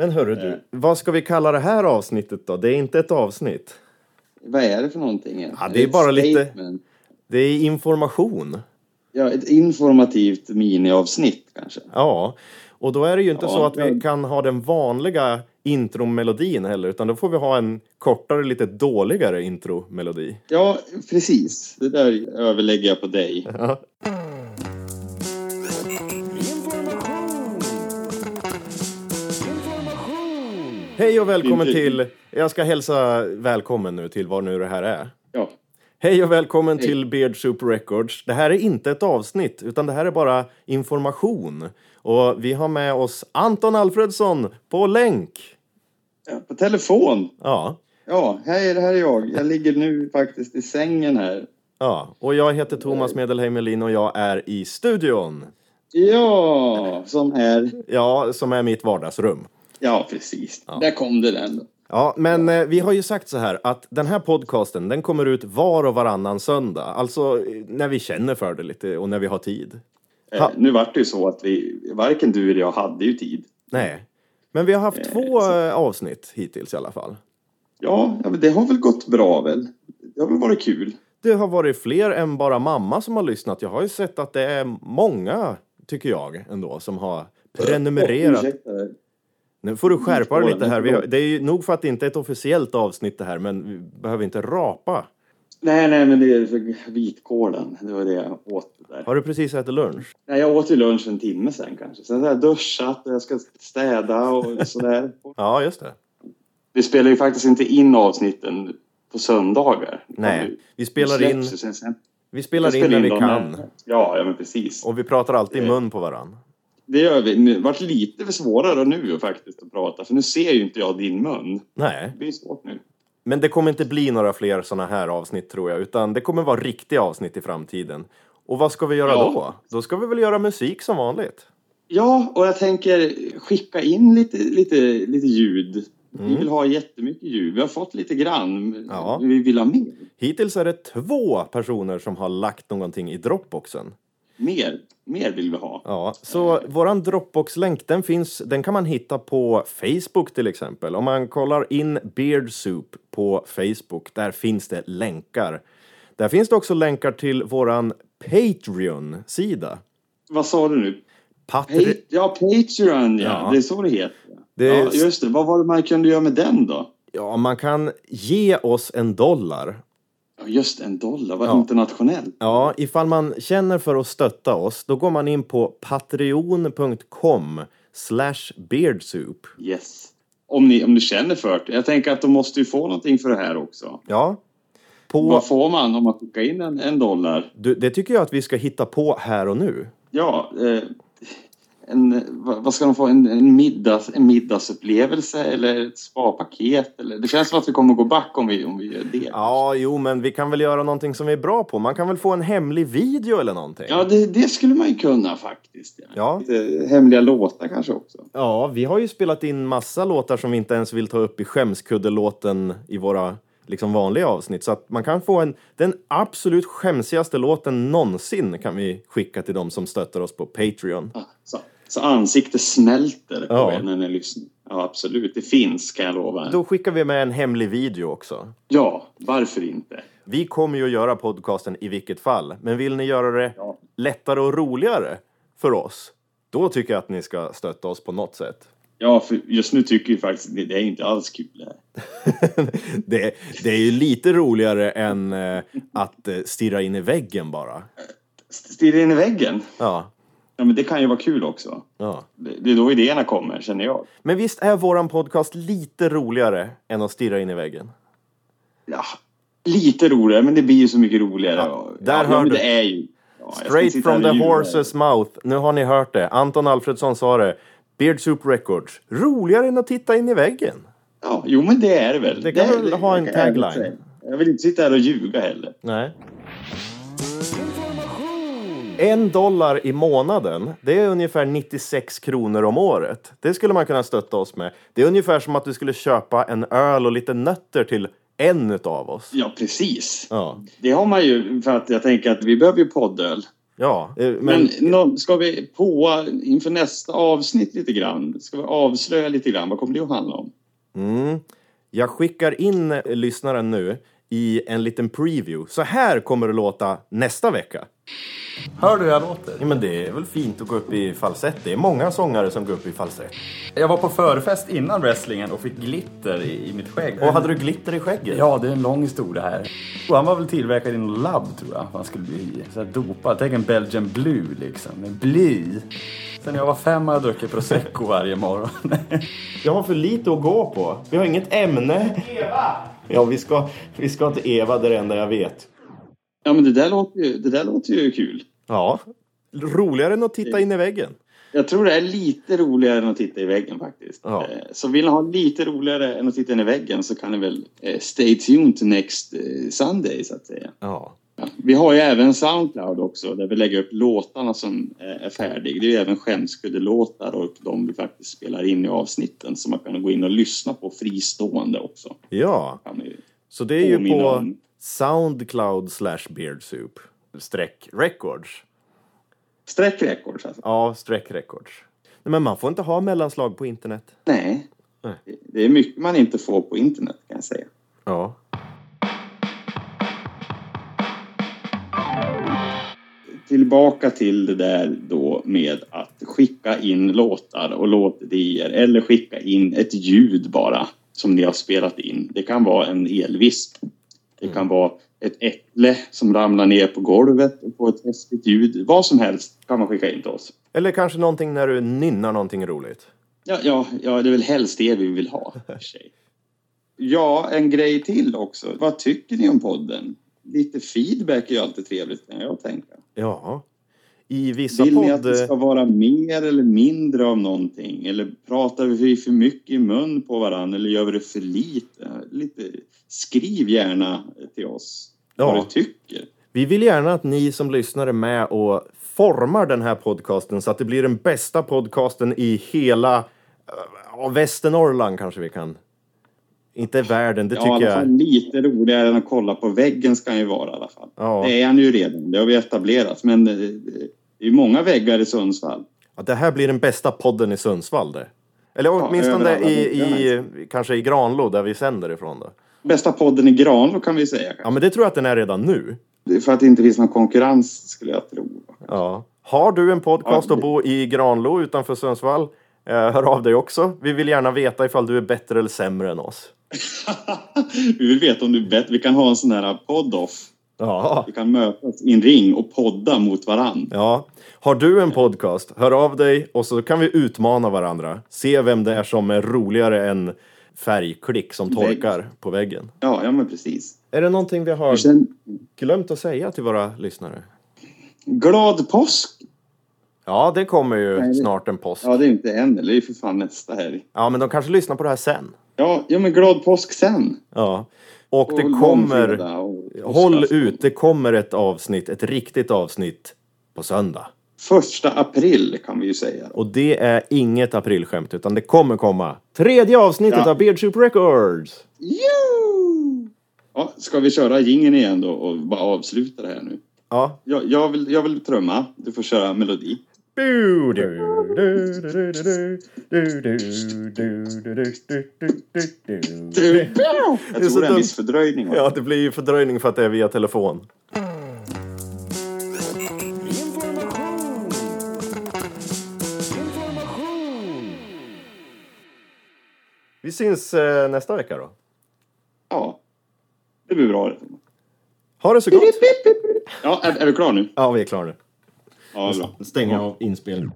Men hörru du, vad ska vi kalla det här avsnittet då? Det är inte ett avsnitt. Vad är det för någonting? Ja, det är ett bara lite- statement? Det är information. Ja, ett informativt miniavsnitt kanske. Ja, och då är det ju inte Ja, så att vi ja. kan ha den vanliga intromelodin heller, utan då får vi ha en kortare, lite dåligare intromelodi. Ja, precis. Det där överlägger jag på dig. Ja. Hej och välkommen till, jag ska hälsa välkommen nu till vad nu det här är. Ja, Hej och välkommen Hej. till Beard Soup Records. Det här är inte ett avsnitt, utan det här är bara information. Och vi har med oss Anton Alfredsson på länk. Ja, på telefon. Ja, Ja, hej, det här är jag. Jag ligger nu faktiskt i sängen här. ja. Och jag heter Thomas Medelheim Melin och jag är i studion. Ja, som är... Ja, som är mitt vardagsrum. Ja, precis. Där kom det den. Ja, men eh, vi har ju sagt så här att den här podcasten den kommer ut var och varannan söndag. Alltså eh, när vi känner för det lite och när vi har tid. Eh, Ha. nu vart det ju så att vi, varken du eller jag hade ju tid. Nej. Men vi har haft två eh, avsnitt hittills i alla fall. Ja, ja, men det har väl gått bra väl? Det har väl varit kul? Det har varit fler än bara mamma som har lyssnat. Jag har ju sett att det är många, tycker jag, ändå, som har prenumererat. Ursäkta. Nu får du skärpa dig lite här. Har, det är ju nog för att det inte är ett officiellt avsnitt det här, men vi behöver inte rapa. Nej, nej, men det är vitkålen. Det var det jag åt där. Har du precis ätit lunch? Nej, jag åt ju lunch en timme sen kanske. Sen har jag duschat och jag ska städa och sådär. Ja, just det. Vi spelar ju faktiskt inte in avsnitten på söndagar. Nej, vi spelar in, ju sen- sen. vi spelar in när vi kan. Ja, ja men precis. Och vi pratar alltid i Eh. mun på varann. Det gör vi. Det vart lite svårare nu faktiskt att prata. För nu ser ju inte jag din mun. Nej, Det blir svårt nu. men det kommer inte bli några fler såna här avsnitt tror jag, utan det kommer vara riktiga avsnitt i framtiden. Och vad ska vi göra Ja. då? Då ska vi väl göra musik som vanligt. Ja, och jag tänker skicka in lite, lite, lite ljud. Vi Mm. vill ha jättemycket ljud. Vi har fått lite grann. Ja. Vi vill ha mer. Hittills är det två personer som har lagt någonting i Dropboxen. Mer. Mer vill vi ha. Ja, så våran Dropbox-länk den finns, den kan man hitta på Facebook till exempel. Om man kollar in Beard Soup på Facebook, där finns det länkar. Där finns det också länkar till våran Patreon-sida. Vad sa du nu? Patri- Pa- ja, Patreon ja. Ja. Det är så det heter. Det- Ja, just det. Vad var det man kunde göra med den då? ja, man kan ge oss en dollar. Just en dollar. Vad Ja. internationellt. Ja, ifall man känner för att stötta oss, då går man in på patreon.com slash beardsoup. Yes. Om ni, om ni känner för det. Jag tänker att de måste ju få någonting för det här också. Ja. På, Vad får man om man skickar in en, en dollar? du, det tycker jag att vi ska hitta på här och nu. Ja, eh, en, vad, ska de få? En, en, middags, en middagsupplevelse eller ett spapaket? Eller, det känns som att vi kommer gå back om vi, om vi gör det. Ja, jo, men vi kan väl göra någonting som vi är bra på. Man kan väl få en hemlig video eller någonting. Ja, det, det skulle man ju kunna faktiskt. Ja. Ja. Hemliga låtar kanske också. Ja, vi har ju spelat in massa låtar som vi inte ens vill ta upp i skämskuddelåten i våra liksom vanliga avsnitt. Så att man kan få en, den absolut skämsigaste låten någonsin kan vi skicka till dem som stöttar oss på Patreon. Ja, Så, ansiktet smälter på Ja. er när ni lyssnar. Ja, absolut. Det finns, kan jag lova. Då skickar vi med en hemlig video också. Ja, varför inte? Vi kommer ju att göra podcasten i vilket fall, men vill ni göra det Ja. lättare och roligare för oss, då tycker jag att ni ska stötta oss på något sätt. Ja, för just nu tycker vi faktiskt det, det är inte alls kul. det här. det, det är ju lite roligare än eh, att eh, stirra in i väggen bara. Stirra in i väggen. Ja, Ja, men det kan ju vara kul också. ja. Det, det är då idéerna kommer, känner jag. Men visst är våran podcast lite roligare än att stirra in i väggen? Ja, lite roligare, men det blir ju så mycket roligare. Ja, där ja, hör du. det är ju... Ja, Straight from the horse's mouth. Nu har ni hört det. Anton Alfredsson sa det. Beard Soup Records. Roligare än att titta in i väggen. Ja, jo, men det är det väl. Det kan är- väl ha en tagline. Jag vill inte sitta här och ljuga heller. Nej. En dollar i månaden, det är ungefär 96 kronor om året. Det skulle man kunna stötta oss med. Det är ungefär som att du skulle köpa en öl och lite nötter till en utav oss. Ja, precis. Ja, Det har man ju, för att jag tänker att vi behöver ju poddöl. Ja, eh, men, Men, ska vi på inför nästa avsnitt lite grann? Ska vi avslöja lite grann? Vad kommer det att handla om? mm, jag skickar in eh, lyssnaren nu i en liten preview. Så här kommer det låta nästa vecka. Hör du hur jag låter? Ja, men det är väl fint att gå upp i falsett. Det är många sångare som går upp i falsett. Jag var på förfest innan wrestlingen och fick glitter i, i mitt skägg. Och hade du glitter i skägget? Ja, det är en lång historia här. Och han var väl tillverkad i något labb tror jag. Han skulle bli så här dopad. Tänk en Belgian Blue liksom. Med bly. Sen jag var fem har jag druckit prosecco varje morgon. Jag har för lite att gå på. Vi har inget ämne. Eva! Ja, vi ska, vi ska till Eva, det är det enda jag vet. Ja, men det där låter ju, det där låter ju kul. Ja, roligare än att titta in i väggen. Jag tror det är lite roligare än att titta i väggen faktiskt. Ja. Eh, Så vill ni ha lite roligare än att titta in i väggen så kan ni väl eh, stay tuned to next eh, Sunday så att säga. Ja. Ja. Vi har ju även Soundcloud också där vi lägger upp låtarna som är färdiga. Det är ju även skämskuddelåtar och de vi faktiskt spelar in i avsnitten som man kan gå in och lyssna på fristående också. Ja, så det är ju på om. Soundcloud slash beardsoup streck records. Streck Records alltså. Ja, streck records. Nej, men man får inte ha mellanslag på internet. Nej. Nej. Det är mycket man inte får på internet kan jag säga. Ja. tillbaka till det där då med att skicka in låtar och låtidéer eller skicka in ett ljud bara som ni har spelat in. Det kan vara en elvisp. Det kan vara ett äpple som ramlar ner på golvet och får ett häftigt ljud. Vad som helst kan man skicka in till oss. Eller kanske någonting när du nynnar någonting roligt. Ja, ja, ja det är väl helst det vi vill ha. Ja, en grej till också. Vad tycker ni om podden? Lite feedback är ju alltid trevligt kan jag tänka. Ja. I vissa Vill ni podd... att det ska vara mer eller mindre av någonting? Eller pratar vi för mycket i mun på varandra eller gör vi det för lite? lite skriv gärna till oss vad Ja. du tycker. Vi vill gärna att ni som lyssnar är med och formar den här podcasten så att det blir den bästa podcasten i hela uh, Västernorrland kanske vi kan. Inte världen, det Ja, tycker jag. lite roligare än att kolla på väggen ska han ju vara i alla fall. Ja. Det är han ju redan, det har vi etablerat. Men eh, det är många väggar i Sundsvall. Att det här blir den bästa podden i Sundsvall det. Eller åtminstone över alla i, i, kanske i Granlo där vi sänder ifrån då. Bästa podden i Granlo kan vi säga. Ja men det tror jag att den är redan nu. Det är För att det inte finns någon konkurrens skulle jag tro. Ja. Har du en podcast Ja, och bor i Granlo utanför Sundsvall? Eh, hör av dig också. Vi vill gärna veta ifall du är bättre eller sämre än oss. vi vill veta om du är bättre. Vi kan ha en sån här podd-off. Ja. Vi kan mötas i en ring och podda mot varann. Ja. Har du en podcast, hör av dig och så kan vi utmana varandra. Se vem det är som är roligare än färgklick som torkar på väggen. Ja, ja men precis. Är det någonting vi har sen, glömt att säga till våra lyssnare? glad påsk! Ja, det kommer ju Nej, snart en påsk. Ja, det är inte än, eller det är för fan nästa helg. Ja, men de kanske lyssnar på det här sen. Ja, ja men glad påsk sen! Ja. Och det kommer... Håll ut, det kommer ett avsnitt, ett riktigt avsnitt på söndag. Första april kan vi ju säga. Och det är inget aprilskämt, utan det kommer komma. Tredje avsnittet Ja. av Beard Soup Records! Jo! Ja, ska vi köra jingeln igen då och bara avsluta det här nu? Ja. Jag, jag, vill, jag vill trumma. Du får köra melodi. Jag tror det är en viss fördröjning. Ja, det blir ju fördröjning för att det är via telefon. Vi syns nästa vecka då. Ja, det blir bra. Ha det så gott! Ja, är, är du klar nu? Ja, vi är klara nu. Ja, bra. Stäng av inspelningen.